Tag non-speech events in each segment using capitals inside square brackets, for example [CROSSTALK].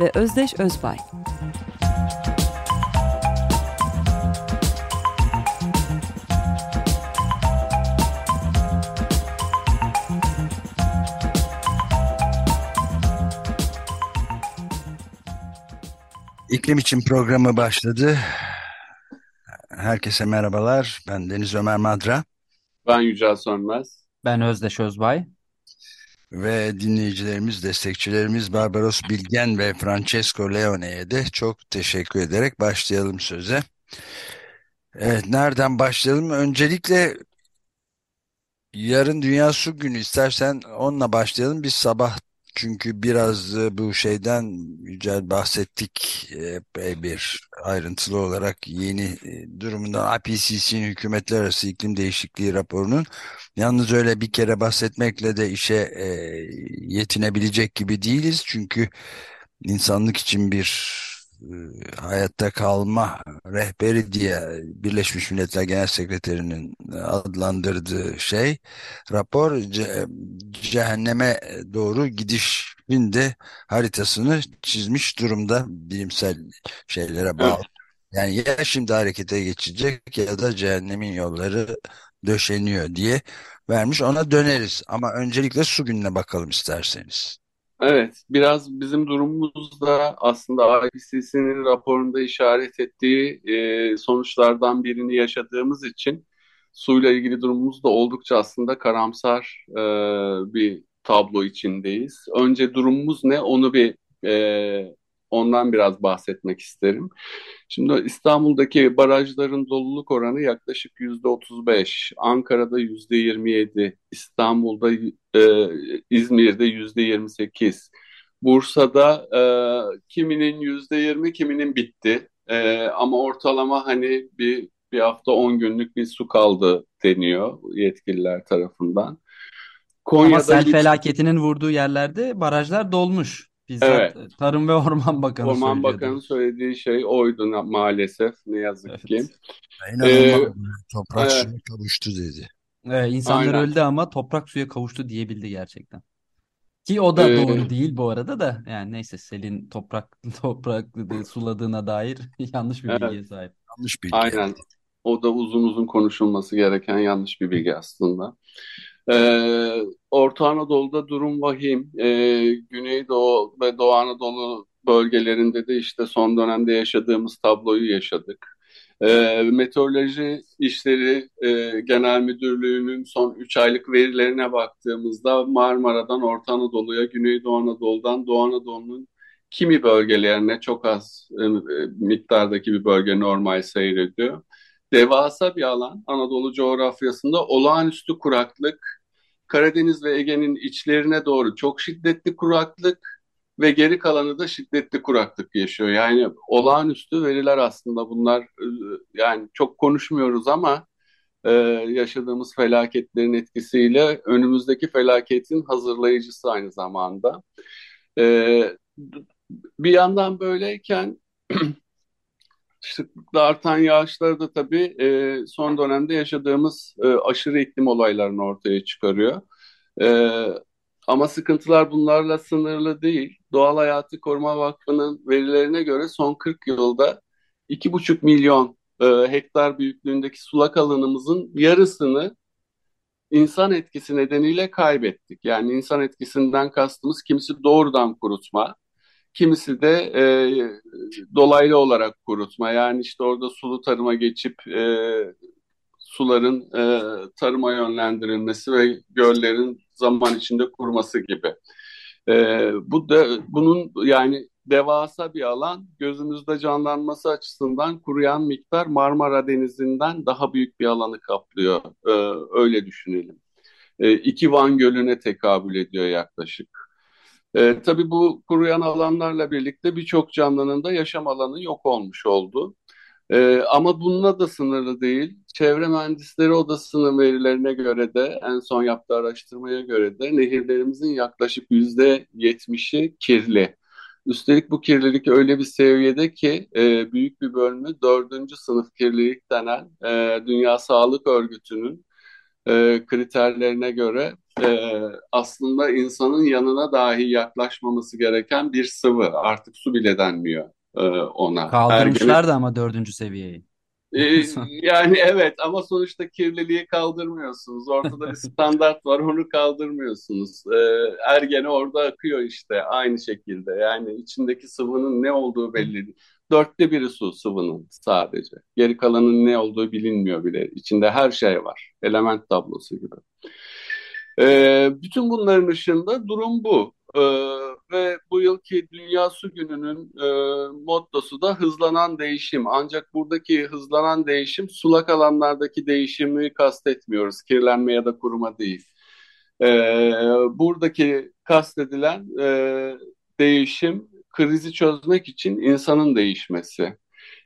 ve Özdeş Özbay. İklim için programı başladı. Herkese merhabalar. Ben Deniz Ömer Madra. Ben Yücel Sönmez. Ben Özdeş Özbay. Ve dinleyicilerimiz, destekçilerimiz Barbaros Bilgen ve Francesco Leone'ye de çok teşekkür ederek başlayalım söze. Evet, nereden başlayalım? Öncelikle yarın Dünya Su Günü istersen onunla başlayalım. Biz sabah çünkü biraz bu şeyden Yücel bahsettik epey bir ayrıntılı olarak yeni e, durumundan IPCC'nin hükümetler arası iklim değişikliği raporunun yalnız öyle bir kere bahsetmekle de işe e, yetinebilecek gibi değiliz. Çünkü insanlık için bir e, hayatta kalma rehberi diye Birleşmiş Milletler Genel Sekreterinin adlandırdığı şey rapor ce cehenneme doğru gidişin de haritasını çizmiş durumda bilimsel şeylere bağlı. Yani ya şimdi harekete geçecek ya da cehennemin yolları döşeniyor diye vermiş. Ona döneriz ama öncelikle su gününe bakalım isterseniz. Evet, biraz bizim durumumuz da aslında IPCC'nin raporunda işaret ettiği e, sonuçlardan birini yaşadığımız için suyla ilgili durumumuz da oldukça aslında karamsar e, bir tablo içindeyiz. Önce durumumuz ne? Onu bir e, ondan biraz bahsetmek isterim. Şimdi İstanbul'daki barajların doluluk oranı yaklaşık yüzde 35, Ankara'da yüzde 27, İstanbul'da, e, İzmir'de yüzde 28, Bursa'da e, kiminin yüzde 20, kiminin bitti. E, ama ortalama hani bir bir hafta 10 günlük bir su kaldı deniyor yetkililer tarafından. Konya'da Ama sel felaketinin vurduğu yerlerde barajlar dolmuş. Bizzat evet. Tarım ve Orman Bakanı Orman Bakanı söylediği şey oydu maalesef ne yazık evet. ki. İnanılmaz. Ee, toprak evet. suya kavuştu dedi. Evet, insanlar Aynen. öldü ama toprak suya kavuştu diyebildi gerçekten. Ki o da ee, doğru değil bu arada da. Yani neyse selin toprak [LAUGHS] toprak suladığına dair [LAUGHS] yanlış bir bilgiye evet. sahip. Yanlış bilgi. Aynen. O da uzun uzun konuşulması gereken yanlış bir bilgi aslında. Ee, Orta Anadolu'da durum vahim. Ee, Güneydoğu ve Doğu Anadolu bölgelerinde de işte son dönemde yaşadığımız tabloyu yaşadık. Ee, Meteoroloji İşleri e, Genel Müdürlüğü'nün son 3 aylık verilerine baktığımızda Marmara'dan Orta Anadolu'ya, Güneydoğu Anadolu'dan Doğu Anadolu'nun kimi bölgelerine çok az e, miktardaki bir bölge normal seyrediyor. Devasa bir alan Anadolu coğrafyasında olağanüstü kuraklık, Karadeniz ve Ege'nin içlerine doğru çok şiddetli kuraklık ve geri kalanı da şiddetli kuraklık yaşıyor. Yani olağanüstü veriler aslında bunlar yani çok konuşmuyoruz ama e, yaşadığımız felaketlerin etkisiyle önümüzdeki felaketin hazırlayıcısı aynı zamanda. E, bir yandan böyleyken [CLEARS THROAT] sıklıkla artan yağışları da tabii e, son dönemde yaşadığımız e, aşırı iklim olaylarını ortaya çıkarıyor. E, ama sıkıntılar bunlarla sınırlı değil. Doğal Hayatı Koruma Vakfı'nın verilerine göre son 40 yılda 2,5 milyon e, hektar büyüklüğündeki sulak alanımızın yarısını insan etkisi nedeniyle kaybettik. Yani insan etkisinden kastımız kimisi doğrudan kurutma, Kimisi de e, dolaylı olarak kurutma. Yani işte orada sulu tarıma geçip e, suların e, tarıma yönlendirilmesi ve göllerin zaman içinde kurması gibi. E, bu da bunun yani devasa bir alan gözümüzde canlanması açısından kuruyan miktar Marmara Denizi'nden daha büyük bir alanı kaplıyor. E, öyle düşünelim. E, iki Van Gölü'ne tekabül ediyor yaklaşık. E, tabii bu kuruyan alanlarla birlikte birçok canlının da yaşam alanı yok olmuş oldu. E, ama bununla da sınırlı değil. Çevre Mühendisleri Odası'nın verilerine göre de en son yaptığı araştırmaya göre de nehirlerimizin yaklaşık yüzde yetmişi kirli. Üstelik bu kirlilik öyle bir seviyede ki e, büyük bir bölümü dördüncü sınıf kirlilik denen e, Dünya Sağlık Örgütü'nün e, kriterlerine göre e, aslında insanın yanına dahi yaklaşmaması gereken bir sıvı. Artık su bile denmiyor e, ona. Kaldırmışlar da ama dördüncü seviyeyi. Ee, [LAUGHS] yani evet ama sonuçta kirliliği kaldırmıyorsunuz. Ortada bir standart var onu kaldırmıyorsunuz. Ee, ergene orada akıyor işte aynı şekilde. Yani içindeki sıvının ne olduğu belli değil. Dörtte biri su sıvının sadece. Geri kalanın ne olduğu bilinmiyor bile. İçinde her şey var. Element tablosu gibi. Ee, bütün bunların ışığında durum bu. Ee, ve bu yılki Dünya Su Günü'nün e, mottosu da hızlanan değişim. Ancak buradaki hızlanan değişim sulak alanlardaki değişimi kastetmiyoruz. Kirlenme ya da kuruma değil. Ee, buradaki kastedilen e, değişim krizi çözmek için insanın değişmesi.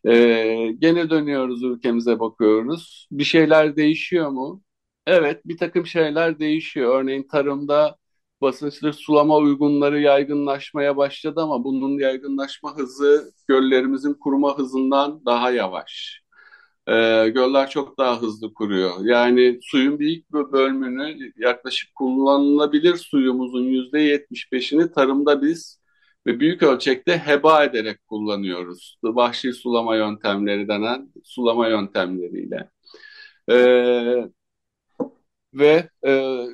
Ee, gene dönüyoruz ülkemize bakıyoruz. Bir şeyler değişiyor mu? Evet, bir takım şeyler değişiyor. Örneğin tarımda basınçlı sulama uygunları yaygınlaşmaya başladı ama bunun yaygınlaşma hızı göllerimizin kuruma hızından daha yavaş. Ee, göller çok daha hızlı kuruyor. Yani suyun büyük bir bölümünü yaklaşık kullanılabilir suyumuzun yüzde yetmiş beşini tarımda biz ve büyük ölçekte heba ederek kullanıyoruz. Vahşi sulama yöntemleri denen sulama yöntemleriyle. Ee, ve e,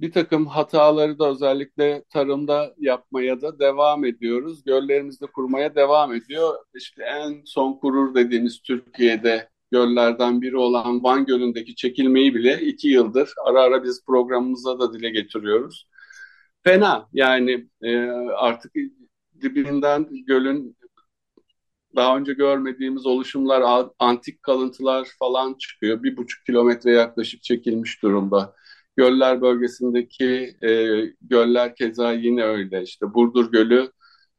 bir takım hataları da özellikle tarımda yapmaya da devam ediyoruz. Göllerimizde kurmaya devam ediyor. İşte en son kurur dediğimiz Türkiye'de göllerden biri olan Van Gölü'ndeki çekilmeyi bile iki yıldır ara ara biz programımıza da dile getiriyoruz. Fena yani e, artık dibinden gölün daha önce görmediğimiz oluşumlar, antik kalıntılar falan çıkıyor. Bir buçuk kilometre yaklaşık çekilmiş durumda. Göller bölgesindeki e, göller keza yine öyle. İşte Burdur Gölü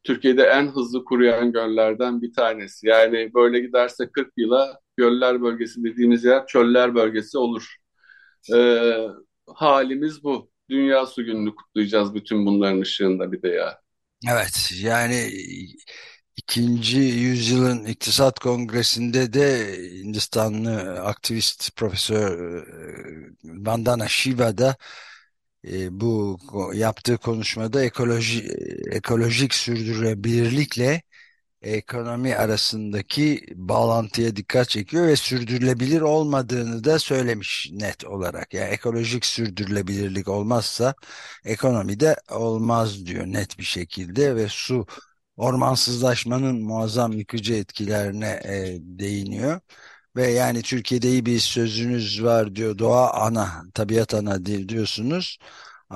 Türkiye'de en hızlı kuruyan göllerden bir tanesi. Yani böyle giderse 40 yıla göller bölgesi dediğimiz yer çöller bölgesi olur. E, halimiz bu. Dünya Su Günü'nü kutlayacağız bütün bunların ışığında bir de ya. Evet yani ikinci yüzyılın iktisat kongresinde de Hindistanlı aktivist Profesör e, Vandana Shiva da e, bu yaptığı konuşmada ekoloji ekolojik sürdürülebilirlikle ekonomi arasındaki bağlantıya dikkat çekiyor ve sürdürülebilir olmadığını da söylemiş net olarak. Yani ekolojik sürdürülebilirlik olmazsa ekonomi de olmaz diyor net bir şekilde ve su ormansızlaşmanın muazzam yıkıcı etkilerine e, değiniyor. Ve yani Türkiye'de iyi bir sözünüz var diyor doğa ana, tabiat ana diyorsunuz.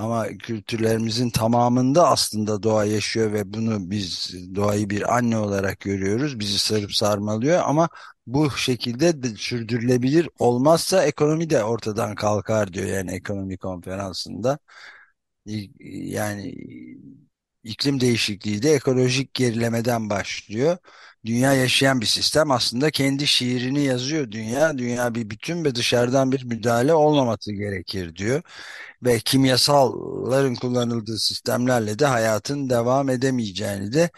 Ama kültürlerimizin tamamında aslında doğa yaşıyor ve bunu biz doğayı bir anne olarak görüyoruz. Bizi sarıp sarmalıyor ama bu şekilde de sürdürülebilir olmazsa ekonomi de ortadan kalkar diyor yani ekonomi konferansında. Yani iklim değişikliği de ekolojik gerilemeden başlıyor. Dünya yaşayan bir sistem aslında kendi şiirini yazıyor dünya. Dünya bir bütün ve dışarıdan bir müdahale olmaması gerekir diyor. Ve kimyasalların kullanıldığı sistemlerle de hayatın devam edemeyeceğini de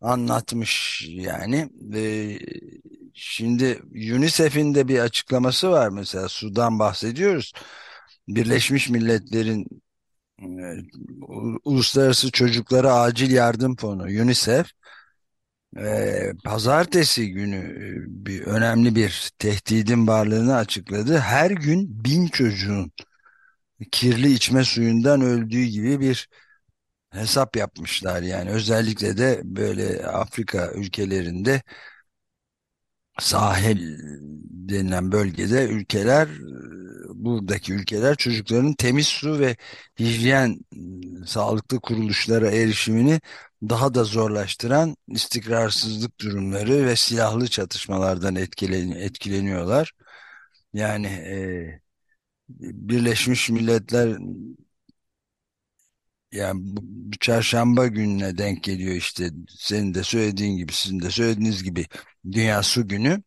anlatmış yani. Ee, şimdi UNICEF'in de bir açıklaması var mesela sudan bahsediyoruz. Birleşmiş Milletler'in Uluslararası Çocuklara Acil Yardım Fonu UNICEF pazartesi günü bir önemli bir tehdidin varlığını açıkladı. Her gün bin çocuğun kirli içme suyundan öldüğü gibi bir hesap yapmışlar yani özellikle de böyle Afrika ülkelerinde sahil denilen bölgede ülkeler buradaki ülkeler çocukların temiz su ve hijyen sağlıklı kuruluşlara erişimini daha da zorlaştıran istikrarsızlık durumları ve silahlı çatışmalardan etkilen etkileniyorlar. Yani e, Birleşmiş Milletler yani bu, çarşamba gününe denk geliyor işte senin de söylediğin gibi sizin de söylediğiniz gibi Dünya Su Günü.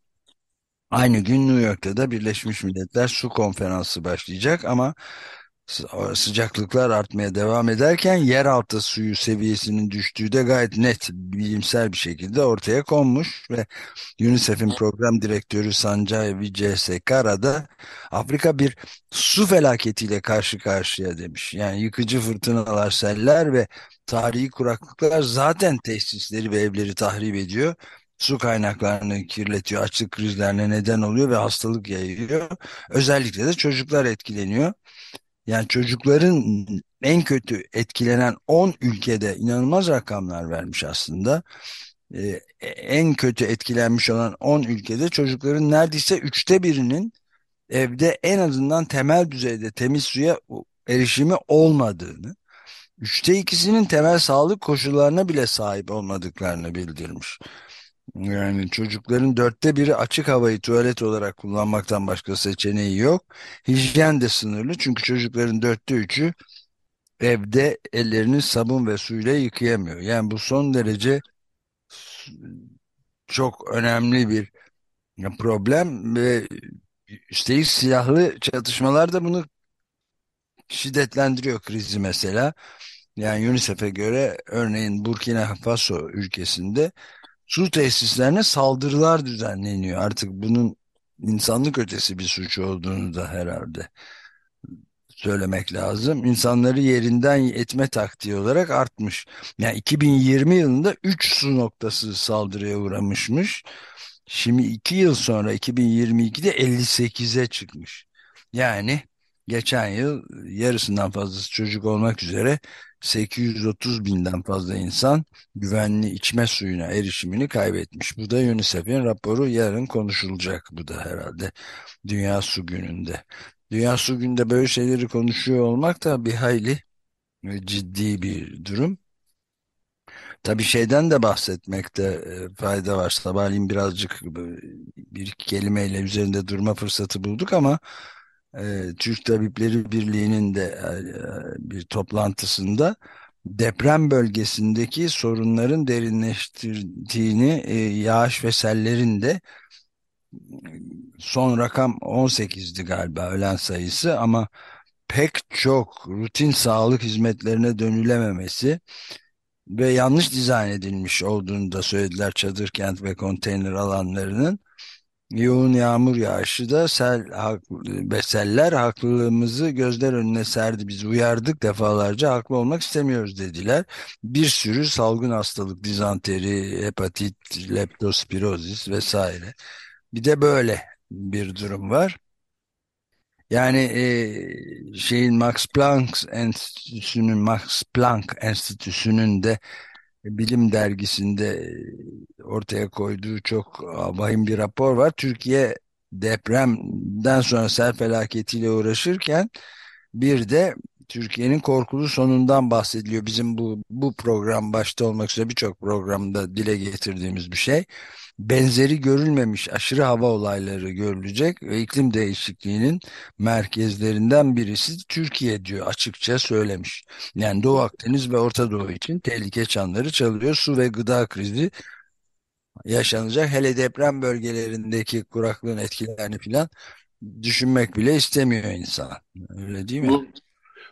Aynı gün New York'ta da Birleşmiş Milletler Su Konferansı başlayacak ama sıcaklıklar artmaya devam ederken yeraltı suyu seviyesinin düştüğü de gayet net bilimsel bir şekilde ortaya konmuş ve UNICEF'in program direktörü Sanjay Vijayasekara da Afrika bir su felaketiyle karşı karşıya demiş. Yani yıkıcı fırtınalar, seller ve tarihi kuraklıklar zaten tesisleri ve evleri tahrip ediyor su kaynaklarını kirletiyor, açlık krizlerine neden oluyor ve hastalık yayıyor. Özellikle de çocuklar etkileniyor. Yani çocukların en kötü etkilenen 10 ülkede inanılmaz rakamlar vermiş aslında. Ee, en kötü etkilenmiş olan 10 ülkede çocukların neredeyse üçte birinin evde en azından temel düzeyde temiz suya erişimi olmadığını, üçte ikisinin temel sağlık koşullarına bile sahip olmadıklarını bildirmiş. Yani çocukların dörtte biri açık havayı tuvalet olarak kullanmaktan başka seçeneği yok. Hijyen de sınırlı çünkü çocukların dörtte üçü evde ellerini sabun ve suyla yıkayamıyor. Yani bu son derece çok önemli bir problem ve üstelik silahlı çatışmalar da bunu şiddetlendiriyor krizi mesela. Yani UNICEF'e göre örneğin Burkina Faso ülkesinde su tesislerine saldırılar düzenleniyor. Artık bunun insanlık ötesi bir suç olduğunu da herhalde söylemek lazım. İnsanları yerinden etme taktiği olarak artmış. Yani 2020 yılında 3 su noktası saldırıya uğramışmış. Şimdi 2 yıl sonra 2022'de 58'e çıkmış. Yani geçen yıl yarısından fazlası çocuk olmak üzere 830 binden fazla insan güvenli içme suyuna erişimini kaybetmiş. Bu da UNICEF'in raporu yarın konuşulacak bu da herhalde Dünya Su Günü'nde. Dünya Su Günü'nde böyle şeyleri konuşuyor olmak da bir hayli ciddi bir durum. Tabii şeyden de bahsetmekte e, fayda var. Sabahleyin birazcık bir iki kelimeyle üzerinde durma fırsatı bulduk ama e, Türk Tabipleri Birliği'nin de e, bir toplantısında deprem bölgesindeki sorunların derinleştirdiğini, e, yağış ve sellerin de son rakam 18'di galiba ölen sayısı ama pek çok rutin sağlık hizmetlerine dönülememesi ve yanlış dizayn edilmiş olduğunu da söylediler çadır kent ve konteyner alanlarının. Yoğun yağmur yağışı da sel ve seller haklılığımızı gözler önüne serdi. Biz uyardık defalarca haklı olmak istemiyoruz dediler. Bir sürü salgın hastalık, dizanteri, hepatit, leptospirozis vesaire. Bir de böyle bir durum var. Yani e, şeyin Max Planck Enstitüsü'nün Max Planck Enstitüsü'nün de Bilim Dergisi'nde ortaya koyduğu çok vahim bir rapor var. Türkiye depremden sonra sel felaketiyle uğraşırken bir de Türkiye'nin korkulu sonundan bahsediliyor. Bizim bu bu program başta olmak üzere birçok programda dile getirdiğimiz bir şey benzeri görülmemiş aşırı hava olayları görülecek ve iklim değişikliğinin merkezlerinden birisi Türkiye diyor açıkça söylemiş. Yani Doğu Akdeniz ve Orta Doğu için tehlike çanları çalıyor. Su ve gıda krizi yaşanacak. Hele deprem bölgelerindeki kuraklığın etkilerini falan düşünmek bile istemiyor insan. Öyle değil mi? Bu,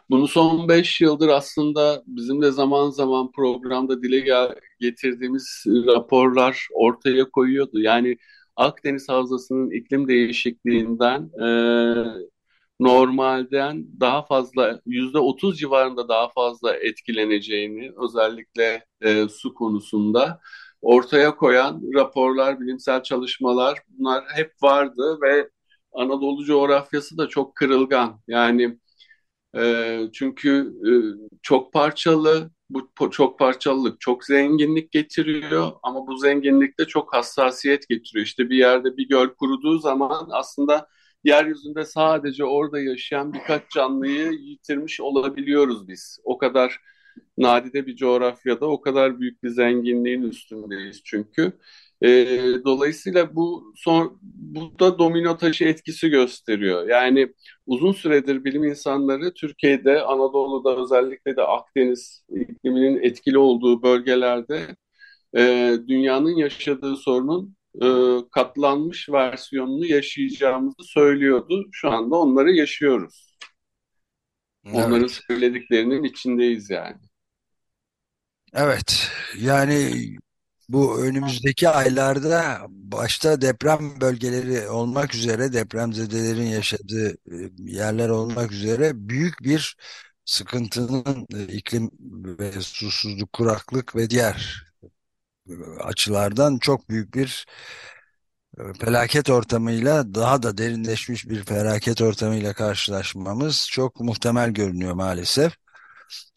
bunu son 5 yıldır aslında bizim de zaman zaman programda dile getirdiğimiz raporlar ortaya koyuyordu. Yani Akdeniz Havzası'nın iklim değişikliğinden e, normalden daha fazla yüzde otuz civarında daha fazla etkileneceğini özellikle e, su konusunda ortaya koyan raporlar, bilimsel çalışmalar bunlar hep vardı ve Anadolu coğrafyası da çok kırılgan. Yani e, çünkü e, çok parçalı, bu çok parçalılık çok zenginlik getiriyor ama bu zenginlik de çok hassasiyet getiriyor. İşte bir yerde bir göl kuruduğu zaman aslında yeryüzünde sadece orada yaşayan birkaç canlıyı yitirmiş olabiliyoruz biz. O kadar nadide bir coğrafyada o kadar büyük bir zenginliğin üstündeyiz çünkü. E, dolayısıyla bu son bu da domino taşı etkisi gösteriyor. Yani uzun süredir bilim insanları Türkiye'de, Anadolu'da özellikle de Akdeniz ikliminin etkili olduğu bölgelerde e, dünyanın yaşadığı sorunun e, katlanmış versiyonunu yaşayacağımızı söylüyordu. Şu anda onları yaşıyoruz. Onların Evet. söylediklerinin içindeyiz yani. Evet. Yani bu önümüzdeki aylarda başta deprem bölgeleri olmak üzere depremzedelerin yaşadığı e, yerler olmak üzere büyük bir sıkıntının e, iklim ve susuzluk, kuraklık ve diğer e, açılardan çok büyük bir felaket ortamıyla daha da derinleşmiş bir felaket ortamıyla karşılaşmamız çok muhtemel görünüyor maalesef.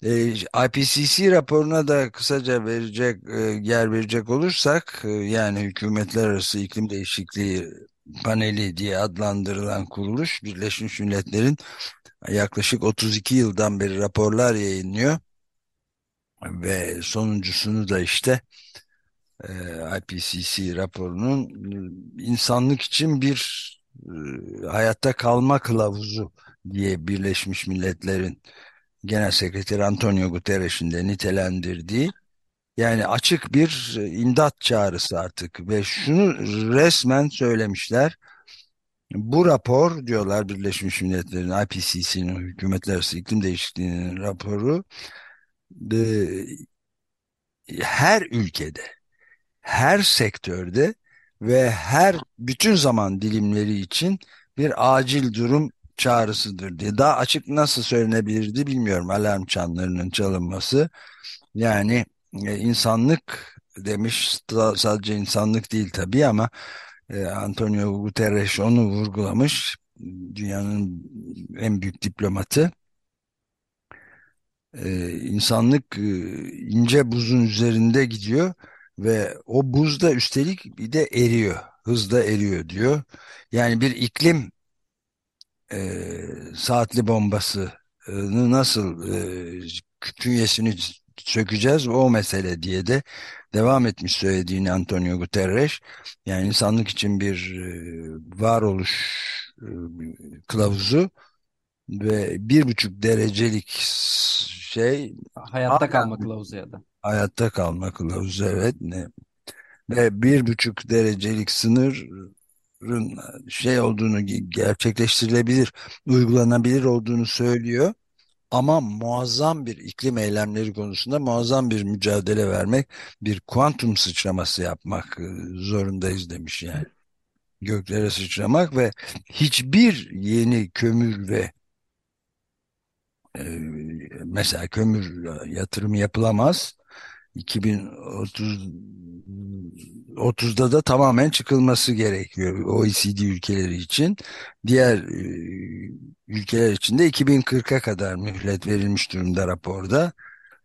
E, IPCC raporuna da kısaca verecek e, yer verecek olursak e, yani hükümetler arası iklim değişikliği paneli diye adlandırılan kuruluş Birleşmiş Milletler'in yaklaşık 32 yıldan beri raporlar yayınlıyor. Ve sonuncusunu da işte IPCC raporunun insanlık için bir hayatta kalma kılavuzu diye Birleşmiş Milletler'in Genel Sekreteri Antonio Guterres'in de nitelendirdiği yani açık bir imdat çağrısı artık ve şunu resmen söylemişler. Bu rapor diyorlar Birleşmiş Milletler'in IPCC'nin hükümetler arası iklim değişikliğinin raporu her ülkede, her sektörde ve her bütün zaman dilimleri için bir acil durum çağrısıdır diye. Daha açık nasıl söylenebilirdi bilmiyorum alarm çanlarının çalınması. Yani e, insanlık demiş sadece insanlık değil tabii ama e, Antonio Guterres onu vurgulamış. Dünyanın en büyük diplomatı. Ee, insanlık e, ince buzun üzerinde gidiyor ve o buz da üstelik bir de eriyor. Hızla eriyor diyor. Yani bir iklim e, saatli bombasını nasıl e, künyesini sökeceğiz o mesele diye de devam etmiş söylediğini Antonio Guterres. Yani insanlık için bir e, varoluş e, kılavuzu ve bir buçuk derecelik şey Hayatta kalma kılavuzu ya da. hayatta kalma kılavuzu evet ne ve bir buçuk derecelik sınırın şey olduğunu gerçekleştirilebilir, uygulanabilir olduğunu söylüyor. Ama muazzam bir iklim eylemleri konusunda muazzam bir mücadele vermek, bir kuantum sıçraması yapmak e, zorundayız demiş yani. Göklere sıçramak ve hiçbir yeni kömür ve e, mesela kömür yatırımı yapılamaz. 2030 30'da da tamamen çıkılması gerekiyor OECD ülkeleri için. Diğer e, ülkeler için de 2040'a kadar mühlet verilmiş durumda raporda.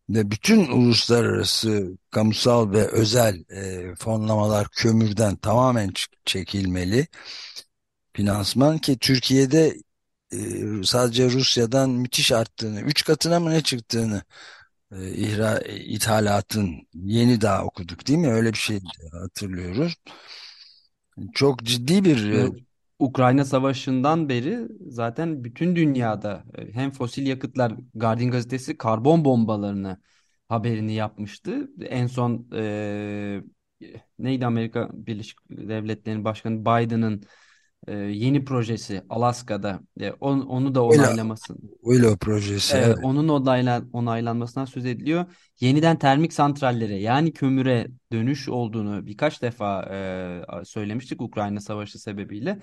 Ve bütün uluslararası kamusal ve özel e, fonlamalar kömürden tamamen çekilmeli. Finansman ki Türkiye'de e, sadece Rusya'dan müthiş arttığını, üç katına mı ne çıktığını e, ihra, ithalatın yeni daha okuduk değil mi? Öyle bir şey hatırlıyoruz. Çok ciddi bir e, Ukrayna Savaşı'ndan beri zaten bütün dünyada e, hem fosil yakıtlar Guardian gazetesi karbon bombalarını haberini yapmıştı. En son e, neydi Amerika Birleşik Devletleri'nin başkanı Biden'ın e, yeni projesi Alaska'da e, on, onu da onaylaması. Willow projesi. Evet, evet. onun onayla, onaylanmasından söz ediliyor. Yeniden termik santrallere yani kömüre dönüş olduğunu birkaç defa e, söylemiştik Ukrayna Savaşı sebebiyle.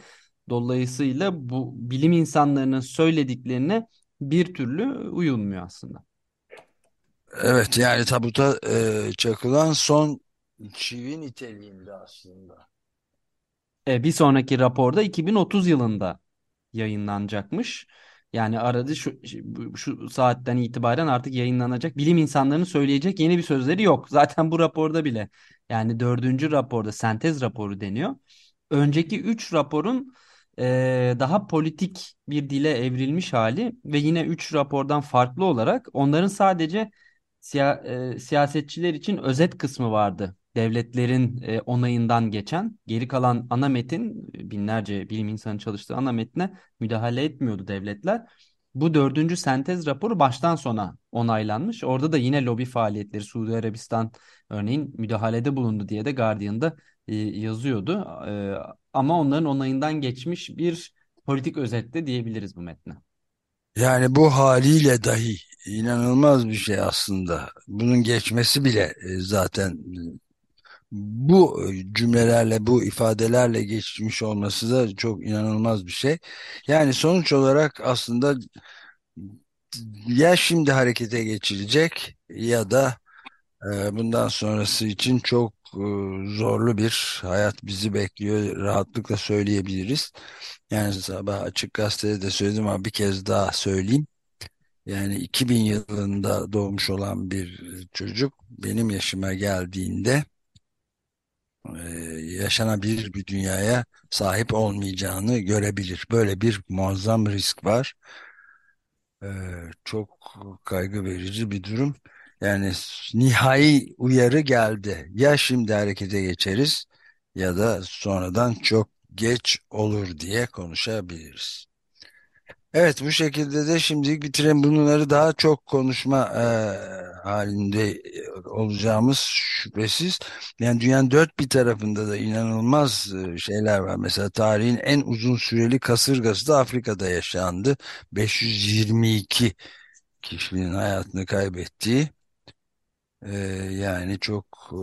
Dolayısıyla bu bilim insanlarının söylediklerine bir türlü uyulmuyor aslında. Evet yani tabuta e, çakılan son çivi niteliğinde aslında. E, bir sonraki raporda 2030 yılında yayınlanacakmış. Yani aradı şu, şu saatten itibaren artık yayınlanacak. Bilim insanlarının söyleyecek yeni bir sözleri yok. [LAUGHS] Zaten bu raporda bile yani dördüncü raporda sentez raporu deniyor. Önceki üç raporun e, daha politik bir dile evrilmiş hali ve yine üç rapordan farklı olarak onların sadece siya, e, siyasetçiler için özet kısmı vardı devletlerin e, onayından geçen, geri kalan ana metin binlerce bilim insanı çalıştığı ana metne müdahale etmiyordu devletler. Bu dördüncü sentez raporu baştan sona onaylanmış. Orada da yine lobi faaliyetleri Suudi Arabistan örneğin müdahalede bulundu diye de Guardian'da e, yazıyordu. E, ama onların onayından geçmiş bir politik özetle diyebiliriz bu metne. Yani bu haliyle dahi inanılmaz bir şey aslında. Bunun geçmesi bile zaten bu cümlelerle, bu ifadelerle geçmiş olması da çok inanılmaz bir şey. Yani sonuç olarak aslında ya şimdi harekete geçilecek ya da e, bundan sonrası için çok e, zorlu bir hayat bizi bekliyor. Rahatlıkla söyleyebiliriz. Yani sabah Açık Gazete'de de söyledim ama bir kez daha söyleyeyim. Yani 2000 yılında doğmuş olan bir çocuk benim yaşıma geldiğinde e, yaşanabilir bir dünyaya sahip olmayacağını görebilir. Böyle bir muazzam risk var. E, çok kaygı verici bir durum. Yani nihai uyarı geldi. Ya şimdi harekete geçeriz ya da sonradan çok geç olur diye konuşabiliriz. Evet bu şekilde de şimdilik bitirelim. Bunları daha çok konuşma e, halinde olacağımız şüphesiz. Yani dünyanın dört bir tarafında da inanılmaz e, şeyler var. Mesela tarihin en uzun süreli kasırgası da Afrika'da yaşandı. 522 kişinin hayatını kaybettiği. E, yani çok e,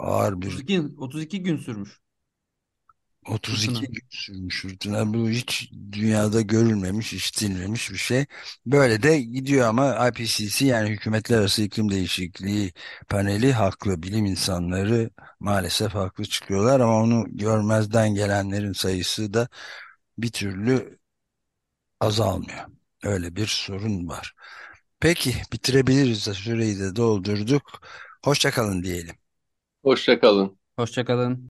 ağır bir... 32, 32 gün sürmüş. 32 fırtına. gün sürmüş fırtına. Bu hiç dünyada görülmemiş, işitilmemiş bir şey. Böyle de gidiyor ama IPCC yani Hükümetler Arası İklim Değişikliği paneli haklı. Bilim insanları maalesef haklı çıkıyorlar ama onu görmezden gelenlerin sayısı da bir türlü azalmıyor. Öyle bir sorun var. Peki bitirebiliriz. Süreyi de doldurduk. Hoşçakalın diyelim. Hoşçakalın. Hoşçakalın.